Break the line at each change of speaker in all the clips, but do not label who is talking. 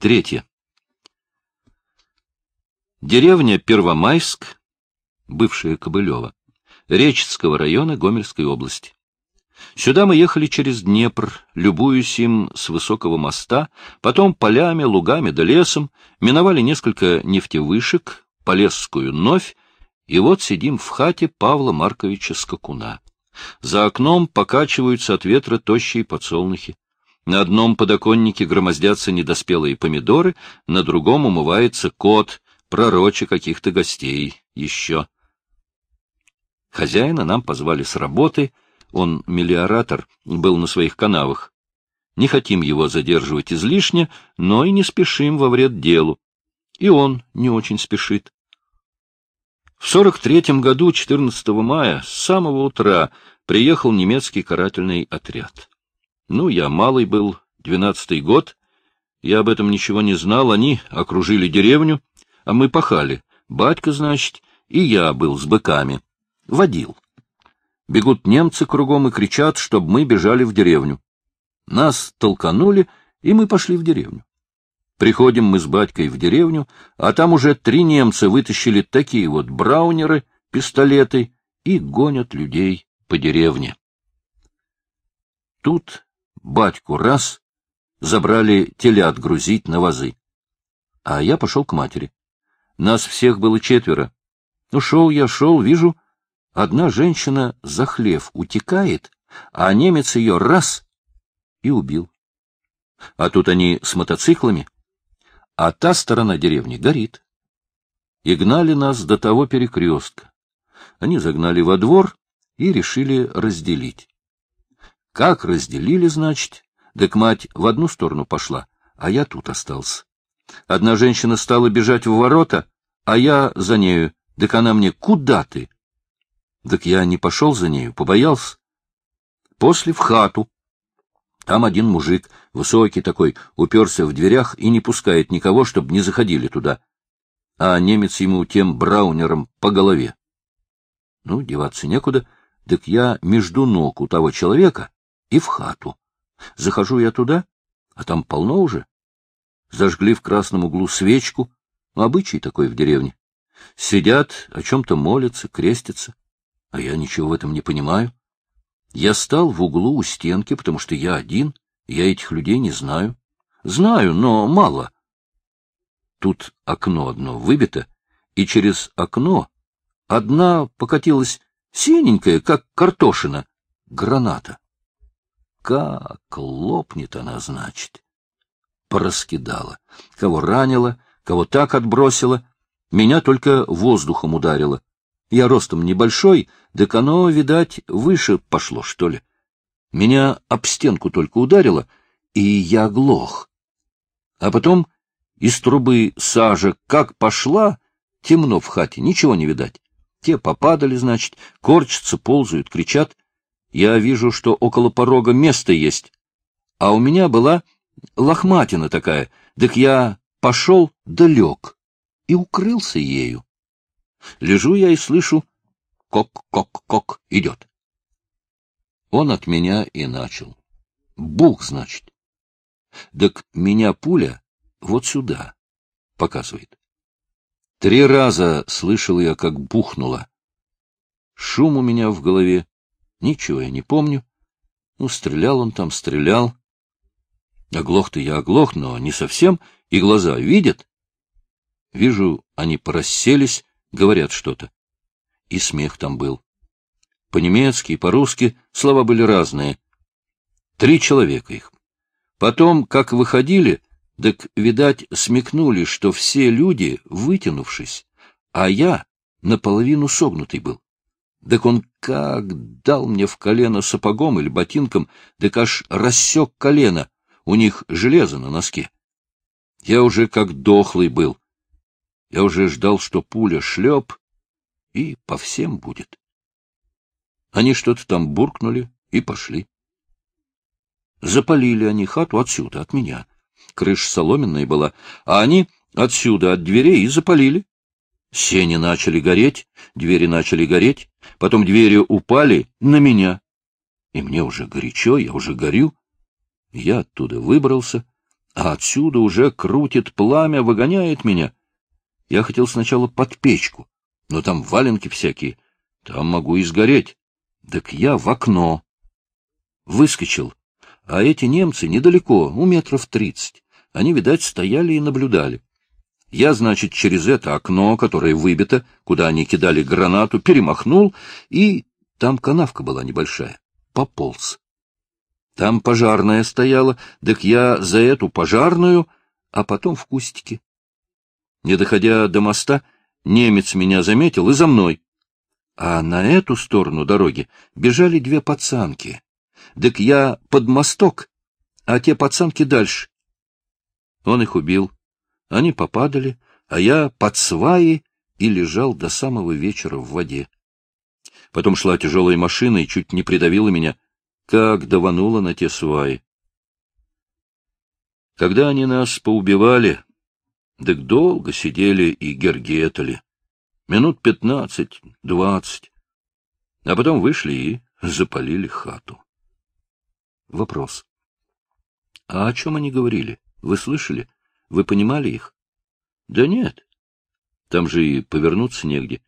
Третье. Деревня Первомайск, бывшая Кобылева, Реческого района Гомельской области. Сюда мы ехали через Днепр, любуясь им с высокого моста, потом полями, лугами да лесом, миновали несколько нефтевышек, Полесскую новь, и вот сидим в хате Павла Марковича Скакуна. За окном покачиваются от ветра тощие подсолнухи. На одном подоконнике громоздятся недоспелые помидоры, на другом умывается кот, пророче каких-то гостей еще. Хозяина нам позвали с работы, он мелиоратор, был на своих канавах. Не хотим его задерживать излишне, но и не спешим во вред делу. И он не очень спешит. В сорок третьем году, 14 мая, с самого утра, приехал немецкий карательный отряд. Ну, я малый был, двенадцатый год, я об этом ничего не знал, они окружили деревню, а мы пахали. Батька, значит, и я был с быками. Водил. Бегут немцы кругом и кричат, чтобы мы бежали в деревню. Нас толканули, и мы пошли в деревню. Приходим мы с батькой в деревню, а там уже три немца вытащили такие вот браунеры, пистолеты и гонят людей по деревне. Тут батьку раз забрали телят грузить на вазы. А я пошел к матери. Нас всех было четверо. Ну, шел я, шел, вижу, одна женщина за хлев утекает, а немец ее раз и убил. А тут они с мотоциклами, а та сторона деревни горит. И гнали нас до того перекрестка. Они загнали во двор и решили разделить. Как разделили, значит, так мать в одну сторону пошла, а я тут остался. Одна женщина стала бежать в ворота, а я за нею. Так она мне, куда ты? Так я не пошел за нею, побоялся. После в хату. Там один мужик, высокий такой, уперся в дверях и не пускает никого, чтобы не заходили туда. А немец ему тем браунером по голове. Ну, деваться некуда, так я между ног у того человека и в хату. Захожу я туда, а там полно уже. Зажгли в красном углу свечку, ну, обычай такой в деревне. Сидят, о чем-то молятся, крестятся, а я ничего в этом не понимаю. Я стал в углу у стенки, потому что я один, я этих людей не знаю. Знаю, но мало. Тут окно одно выбито, и через окно одна покатилась синенькая, как картошина, граната. Как лопнет она, значит. Пораскидала. Кого ранила, кого так отбросила. Меня только воздухом ударило. Я ростом небольшой, так оно, видать, выше пошло, что ли. Меня об стенку только ударило, и я глох. А потом из трубы сажа как пошла, темно в хате, ничего не видать. Те попадали, значит, корчатся, ползают, кричат. Я вижу, что около порога место есть. А у меня была лохматина такая, так я пошел да лег и укрылся ею. Лежу я и слышу, кок-кок-кок идет. Он от меня и начал. Бух, значит. Так меня пуля вот сюда показывает. Три раза слышал я, как бухнуло. Шум у меня в голове, ничего я не помню. Ну, стрелял он там, стрелял. Оглох-то я оглох, но не совсем, и глаза видят. Вижу, они порасселись, говорят что-то. И смех там был. По-немецки и по-русски слова были разные. Три человека их. Потом, как выходили, так, видать, смекнули, что все люди, вытянувшись, а я наполовину согнутый был. Так он как дал мне в колено сапогом или ботинком, так аж рассек колено, у них железо на носке. Я уже как дохлый был. Я уже ждал, что пуля шлеп, и по всем будет. Они что-то там буркнули и пошли. Запалили они хату отсюда, от меня. Крыша соломенная была, а они отсюда, от дверей, и запалили. Сени начали гореть, двери начали гореть, потом двери упали на меня. И мне уже горячо, я уже горю. Я оттуда выбрался, а отсюда уже крутит пламя, выгоняет меня. Я хотел сначала под печку, но там валенки всякие, там могу и сгореть. Так я в окно. Выскочил, а эти немцы недалеко, у метров тридцать. Они, видать, стояли и наблюдали. Я, значит, через это окно, которое выбито, куда они кидали гранату, перемахнул, и там канавка была небольшая. Пополз. Там пожарная стояла, так я за эту пожарную, а потом в кустике. Не доходя до моста, немец меня заметил и за мной. А на эту сторону дороги бежали две пацанки. Так я под мосток, а те пацанки дальше. Он их убил. Они попадали, а я под сваи и лежал до самого вечера в воде. Потом шла тяжелая машина и чуть не придавила меня, как даванула на те сваи. Когда они нас поубивали, так долго сидели и гергетали. Минут пятнадцать, двадцать. А потом вышли и запалили хату. Вопрос. А о чем они говорили? Вы слышали? Вы понимали их? Да нет. Там же и повернуться негде.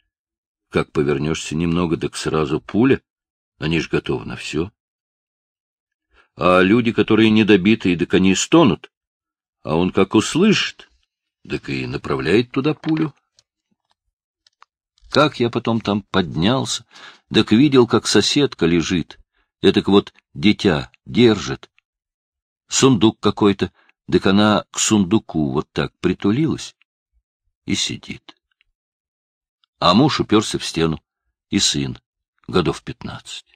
Как повернешься немного, так сразу пуля. Они ж готовы на все. А люди, которые недобитые, так они стонут. А он как услышит, так и направляет туда пулю. Как я потом там поднялся, так видел, как соседка лежит. Этак вот дитя держит. Сундук какой-то, так она к сундуку вот так притулилась и сидит. А муж уперся в стену, и сын, годов пятнадцать.